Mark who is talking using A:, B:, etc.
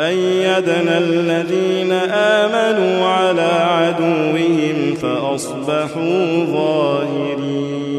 A: فأيدنا الذين آمنوا على عدوهم فأصبحوا ظاهرين.